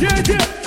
yeah, yeah.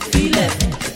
Feel it.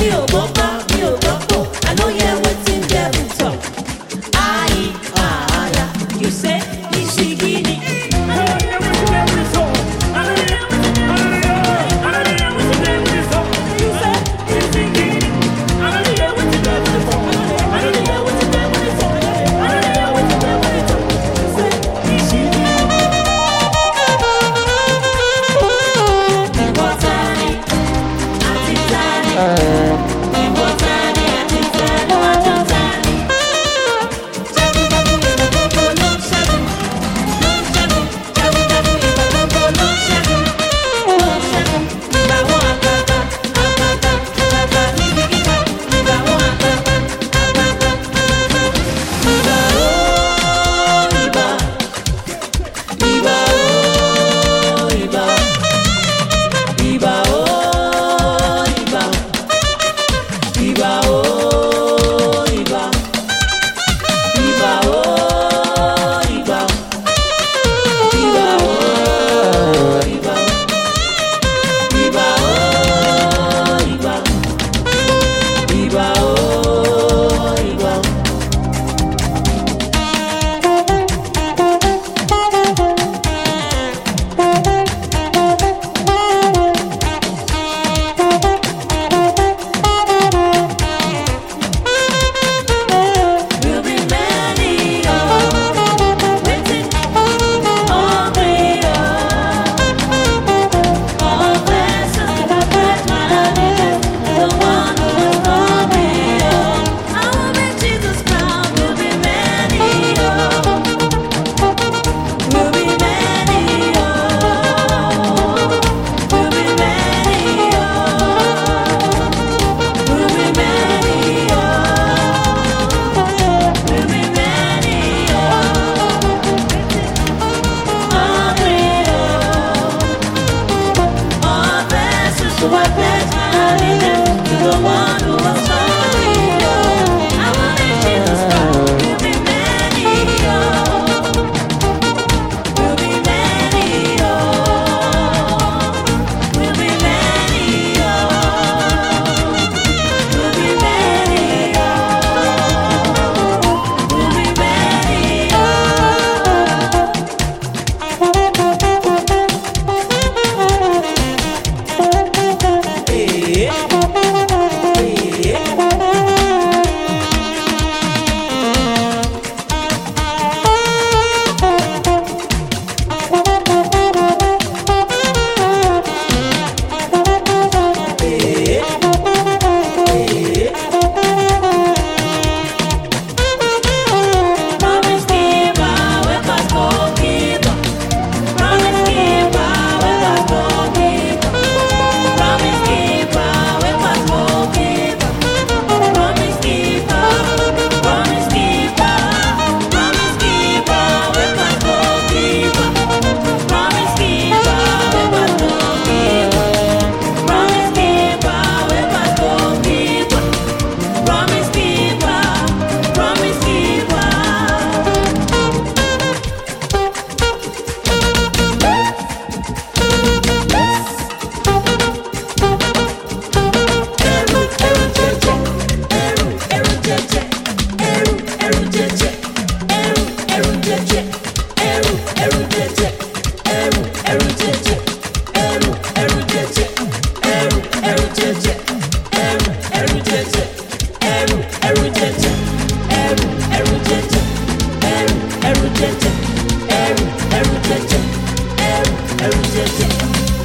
feel the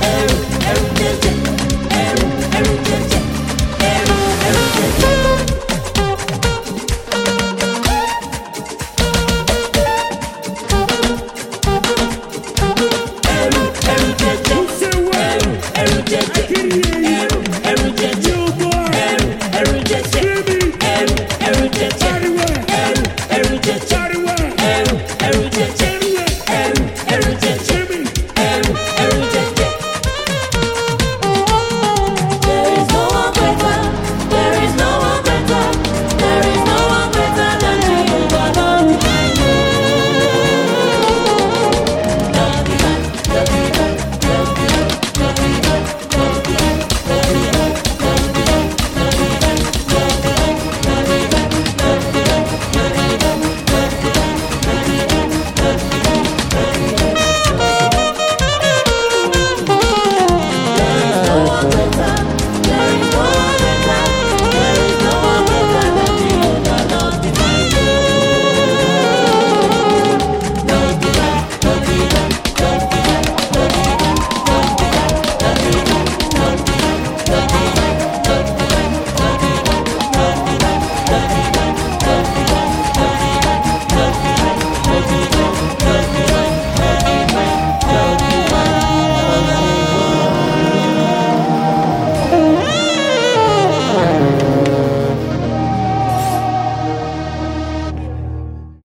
eu, eu, eu, eu.